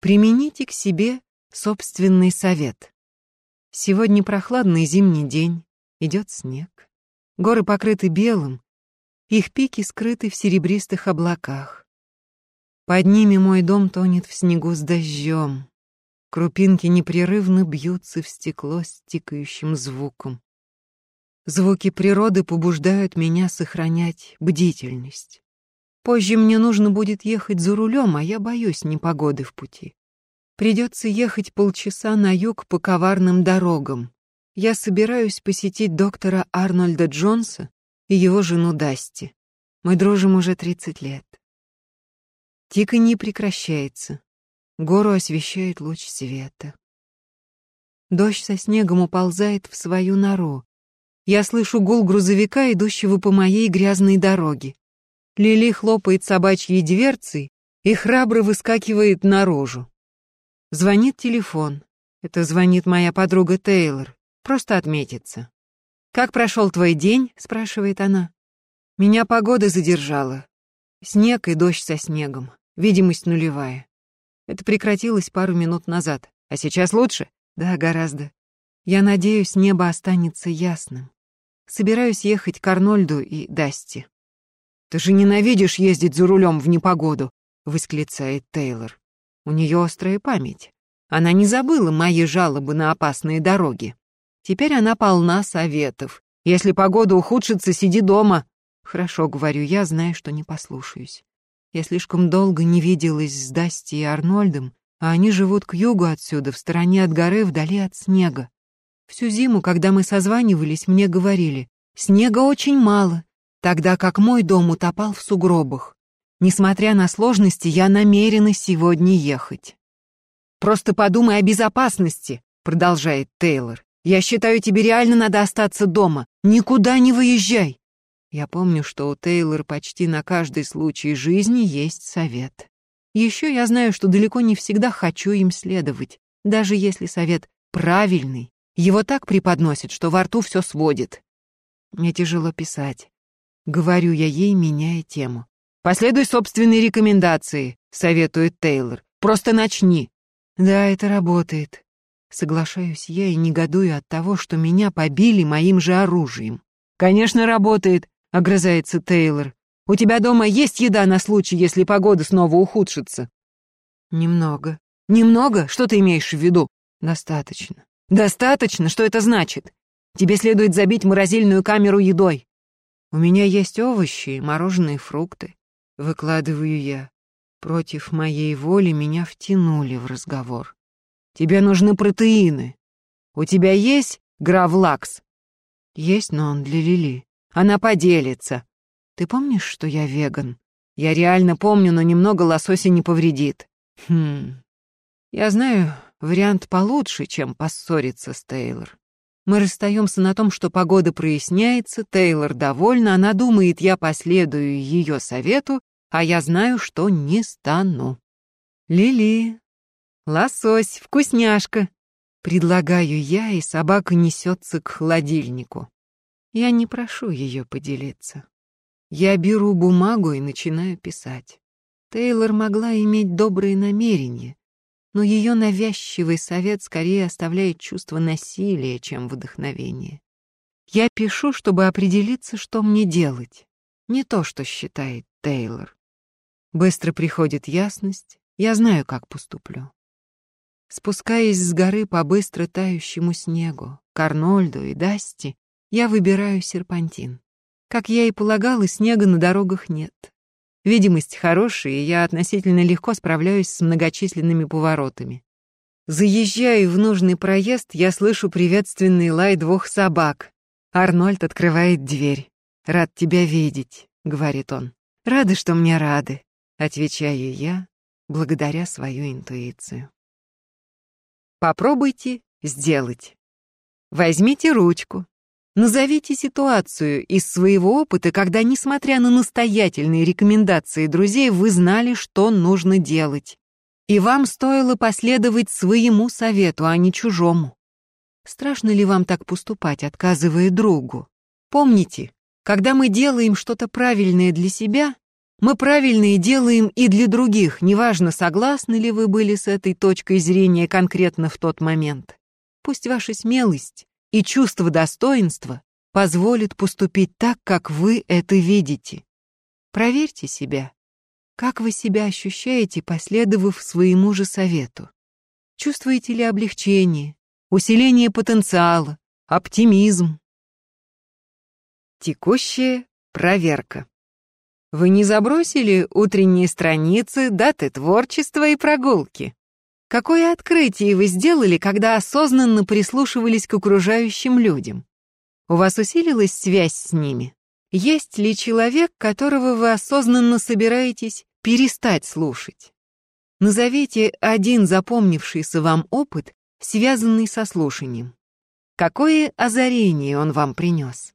Примените к себе собственный совет. Сегодня прохладный зимний день, идет снег. Горы покрыты белым, их пики скрыты в серебристых облаках. Под ними мой дом тонет в снегу с дождем. Крупинки непрерывно бьются в стекло с тикающим звуком. Звуки природы побуждают меня сохранять бдительность. Позже мне нужно будет ехать за рулем, а я боюсь непогоды в пути. Придется ехать полчаса на юг по коварным дорогам. Я собираюсь посетить доктора Арнольда Джонса и его жену Дасти. Мы дружим уже 30 лет. Тика не прекращается. Гору освещает луч света. Дождь со снегом уползает в свою нору. Я слышу гул грузовика, идущего по моей грязной дороге. Лили хлопает собачьей дверцей и храбро выскакивает наружу. Звонит телефон. Это звонит моя подруга Тейлор. Просто отметится. «Как прошел твой день?» — спрашивает она. «Меня погода задержала. Снег и дождь со снегом. Видимость нулевая. Это прекратилось пару минут назад. А сейчас лучше? Да, гораздо. Я надеюсь, небо останется ясным. Собираюсь ехать к Арнольду и Дасти. «Ты же ненавидишь ездить за рулем в непогоду», — восклицает Тейлор. У нее острая память. Она не забыла мои жалобы на опасные дороги. Теперь она полна советов. Если погода ухудшится, сиди дома. Хорошо, говорю я, знаю, что не послушаюсь. Я слишком долго не виделась с Дасти и Арнольдом, а они живут к югу отсюда, в стороне от горы, вдали от снега. Всю зиму, когда мы созванивались, мне говорили, снега очень мало, тогда как мой дом утопал в сугробах. Несмотря на сложности, я намерена сегодня ехать. «Просто подумай о безопасности», — продолжает Тейлор. «Я считаю, тебе реально надо остаться дома. Никуда не выезжай». Я помню, что у Тейлор почти на каждый случай жизни есть совет. Еще я знаю, что далеко не всегда хочу им следовать, даже если совет правильный. Его так преподносят, что во рту все сводит. Мне тяжело писать. Говорю я ей, меняя тему. «Последуй собственной рекомендации», — советует Тейлор. «Просто начни». Да, это работает. Соглашаюсь я и негодую от того, что меня побили моим же оружием. «Конечно, работает», — огрызается Тейлор. «У тебя дома есть еда на случай, если погода снова ухудшится?» «Немного». «Немного? Что ты имеешь в виду?» «Достаточно». «Достаточно? Что это значит? Тебе следует забить морозильную камеру едой. У меня есть овощи, мороженые фрукты. Выкладываю я. Против моей воли меня втянули в разговор. Тебе нужны протеины. У тебя есть гравлакс? Есть, но он для Лили. Она поделится. Ты помнишь, что я веган? Я реально помню, но немного лосося не повредит. Хм. Я знаю вариант получше, чем поссориться с Тейлор. Мы расстаемся на том, что погода проясняется, Тейлор довольна, она думает, я последую ее совету, а я знаю, что не стану. Лили, лосось, вкусняшка. Предлагаю я, и собака несется к холодильнику. Я не прошу ее поделиться. Я беру бумагу и начинаю писать. Тейлор могла иметь добрые намерения, но ее навязчивый совет скорее оставляет чувство насилия, чем вдохновение. Я пишу, чтобы определиться, что мне делать. Не то, что считает Тейлор. Быстро приходит ясность, я знаю, как поступлю. Спускаясь с горы по быстро тающему снегу, к Арнольду и Дасти, я выбираю серпантин. Как я и полагала, снега на дорогах нет. Видимость хорошая, и я относительно легко справляюсь с многочисленными поворотами. Заезжая в нужный проезд, я слышу приветственный лай двух собак. Арнольд открывает дверь. «Рад тебя видеть», — говорит он. «Рады, что мне рады», — отвечаю я, благодаря свою интуицию. Попробуйте сделать. Возьмите ручку, Назовите ситуацию из своего опыта, когда, несмотря на настоятельные рекомендации друзей, вы знали, что нужно делать. И вам стоило последовать своему совету, а не чужому. Страшно ли вам так поступать, отказывая другу? Помните, когда мы делаем что-то правильное для себя, Мы правильные делаем и для других, неважно, согласны ли вы были с этой точкой зрения конкретно в тот момент. Пусть ваша смелость и чувство достоинства позволит поступить так, как вы это видите. Проверьте себя. Как вы себя ощущаете, последовав своему же совету? Чувствуете ли облегчение, усиление потенциала, оптимизм? Текущая проверка. Вы не забросили утренние страницы, даты творчества и прогулки? Какое открытие вы сделали, когда осознанно прислушивались к окружающим людям? У вас усилилась связь с ними? Есть ли человек, которого вы осознанно собираетесь перестать слушать? Назовите один запомнившийся вам опыт, связанный со слушанием. Какое озарение он вам принес?